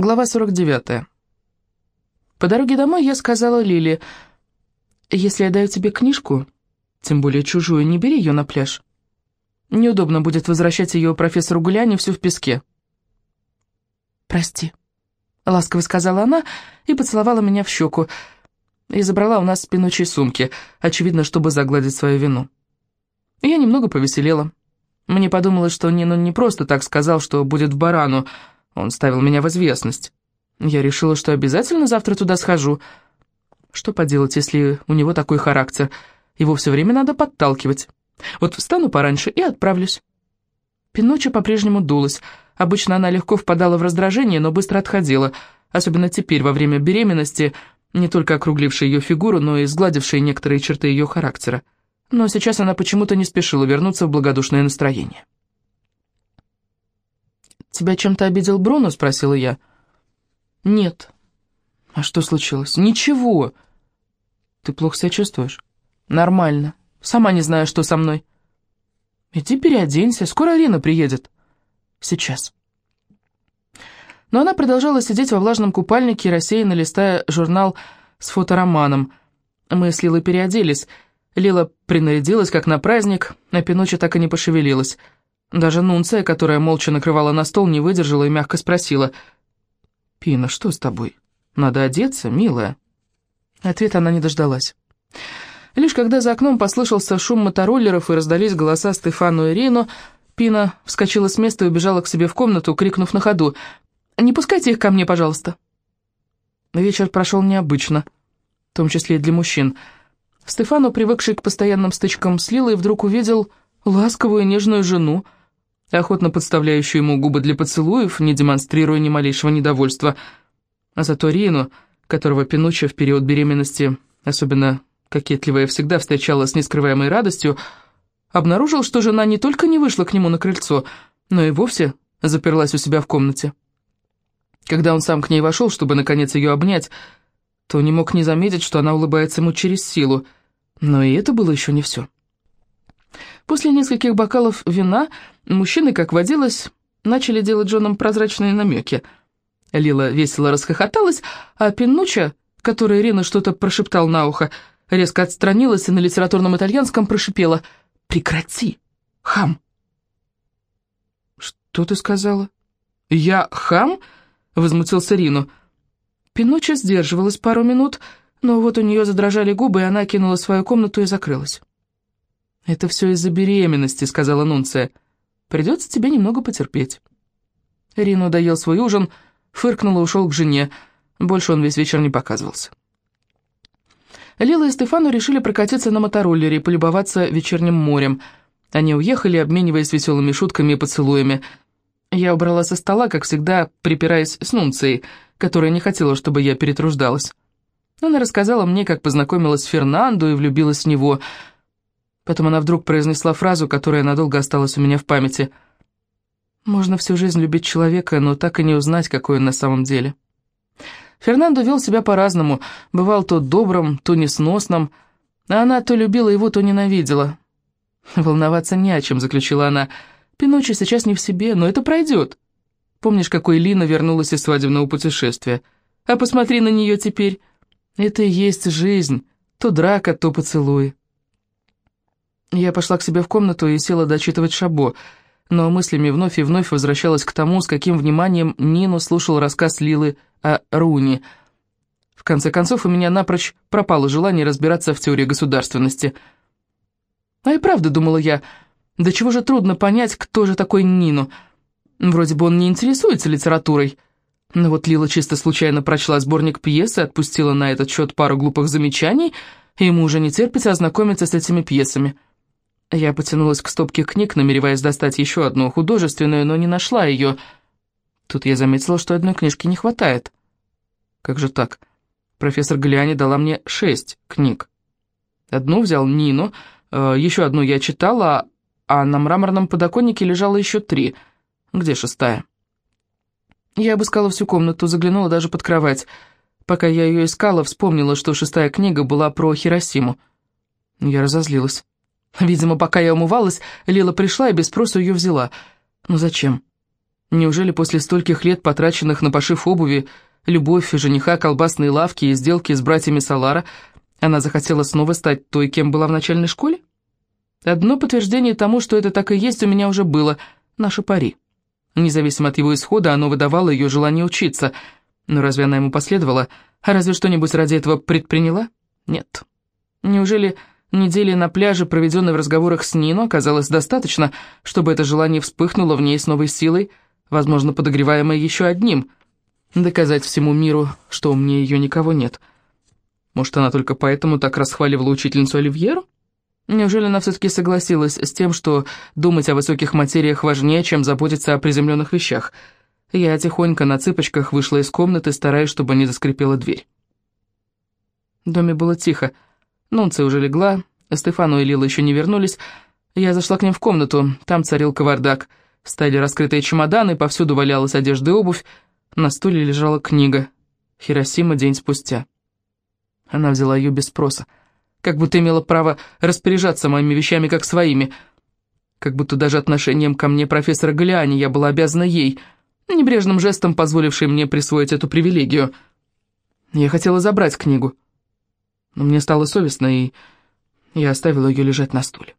Глава 49. По дороге домой я сказала Лиле, «Если я даю тебе книжку, тем более чужую, не бери ее на пляж. Неудобно будет возвращать ее профессору Гуляне всю в песке». «Прости», — ласково сказала она и поцеловала меня в щеку, и забрала у нас спинучие сумки, очевидно, чтобы загладить свою вину. Я немного повеселела. Мне подумалось, что Нину не просто так сказал, что будет в барану, — он ставил меня в известность. Я решила, что обязательно завтра туда схожу. Что поделать, если у него такой характер? Его все время надо подталкивать. Вот встану пораньше и отправлюсь. Пиноча по-прежнему дулась. Обычно она легко впадала в раздражение, но быстро отходила. Особенно теперь, во время беременности, не только округлившей ее фигуру, но и сгладившей некоторые черты ее характера. Но сейчас она почему-то не спешила вернуться в благодушное настроение. «Тебя чем-то обидел Бруно?» — спросила я. «Нет». «А что случилось?» «Ничего». «Ты плохо себя чувствуешь?» «Нормально. Сама не знаю, что со мной». «Иди переоденься, скоро Арина приедет». «Сейчас». Но она продолжала сидеть во влажном купальнике, рассеянно листая журнал с фотороманом. Мы с Лилой переоделись. Лила принарядилась, как на праздник, а Пиноча так и не пошевелилась. Даже Нунция, которая молча накрывала на стол, не выдержала и мягко спросила. «Пина, что с тобой? Надо одеться, милая?» Ответа она не дождалась. Лишь когда за окном послышался шум мотороллеров и раздались голоса Стефану и Рину, Пина вскочила с места и убежала к себе в комнату, крикнув на ходу. «Не пускайте их ко мне, пожалуйста!» Вечер прошел необычно, в том числе и для мужчин. Стефану, привыкший к постоянным стычкам с Лилой, вдруг увидел ласковую и нежную жену, охотно подставляющую ему губы для поцелуев, не демонстрируя ни малейшего недовольства. А зато Рину, которого Пинуччо в период беременности, особенно кокетливая, всегда встречала с нескрываемой радостью, обнаружил, что жена не только не вышла к нему на крыльцо, но и вовсе заперлась у себя в комнате. Когда он сам к ней вошел, чтобы наконец ее обнять, то не мог не заметить, что она улыбается ему через силу. Но и это было еще не все. После нескольких бокалов вина мужчины, как водилось, начали делать женам прозрачные намеки. Лила весело расхохоталась, а Пиннуча, которой Ирина что-то прошептал на ухо, резко отстранилась и на литературном итальянском прошипела «Прекрати, хам!» «Что ты сказала?» «Я хам?» — возмутился Рину. Пинуча сдерживалась пару минут, но вот у нее задрожали губы, и она кинула свою комнату и закрылась. «Это все из-за беременности», — сказала Нунция. «Придется тебе немного потерпеть». Рину доел свой ужин, фыркнул и ушел к жене. Больше он весь вечер не показывался. Лила и Стефану решили прокатиться на мотороллере и полюбоваться вечерним морем. Они уехали, обмениваясь веселыми шутками и поцелуями. Я убрала со стола, как всегда, припираясь с Нунцией, которая не хотела, чтобы я перетруждалась. Она рассказала мне, как познакомилась с Фернандо и влюбилась в него — Потом она вдруг произнесла фразу, которая надолго осталась у меня в памяти. «Можно всю жизнь любить человека, но так и не узнать, какой он на самом деле». Фернандо вел себя по-разному, бывал то добрым, то несносным, а она то любила его, то ненавидела. «Волноваться не о чем», — заключила она. «Пиночи сейчас не в себе, но это пройдет. Помнишь, какой Лина вернулась из свадебного путешествия? А посмотри на нее теперь. Это и есть жизнь, то драка, то поцелуй». Я пошла к себе в комнату и села дочитывать Шабо, но мыслями вновь и вновь возвращалась к тому, с каким вниманием Нину слушал рассказ Лилы о Руни. В конце концов, у меня напрочь пропало желание разбираться в теории государственности. А и правда, думала я, до чего же трудно понять, кто же такой Нину. Вроде бы он не интересуется литературой. Но вот Лила чисто случайно прочла сборник пьес и отпустила на этот счет пару глупых замечаний, и ему уже не терпится ознакомиться с этими пьесами. Я потянулась к стопке книг, намереваясь достать еще одну художественную, но не нашла ее. Тут я заметила, что одной книжки не хватает. Как же так? Профессор Галиани дала мне шесть книг. Одну взял Нину, э, еще одну я читала, а на мраморном подоконнике лежало еще три. Где шестая? Я обыскала всю комнату, заглянула даже под кровать. Пока я ее искала, вспомнила, что шестая книга была про Хиросиму. Я разозлилась. Видимо, пока я умывалась, Лила пришла и без спросу ее взяла. Ну зачем? Неужели после стольких лет, потраченных на пошив обуви, любовь жениха, колбасные лавки и сделки с братьями Салара, она захотела снова стать той, кем была в начальной школе? Одно подтверждение тому, что это так и есть, у меня уже было – наше пари. Независимо от его исхода, оно выдавало ее желание учиться. Но разве она ему последовала? А разве что-нибудь ради этого предприняла? Нет. Неужели недели на пляже, проведенной в разговорах с Нино, оказалось достаточно, чтобы это желание вспыхнуло в ней с новой силой, возможно, подогреваемое еще одним – доказать всему миру, что у меня ее никого нет. Может, она только поэтому так расхваливала учительницу Оливьеру? Неужели она все-таки согласилась с тем, что думать о высоких материях важнее, чем заботиться о приземленных вещах? Я тихонько на цыпочках вышла из комнаты, стараясь, чтобы не заскрипела дверь. В доме было тихо. Нунция уже легла, Стефану и Лила еще не вернулись. Я зашла к ним в комнату, там царил кавардак. Стояли раскрытые чемоданы, повсюду валялась одежда и обувь. На стуле лежала книга «Хиросима день спустя». Она взяла ее без спроса как будто имела право распоряжаться моими вещами как своими, как будто даже отношением ко мне профессора Галиани я была обязана ей, небрежным жестом позволившей мне присвоить эту привилегию. Я хотела забрать книгу, но мне стало совестно, и я оставила ее лежать на стуле.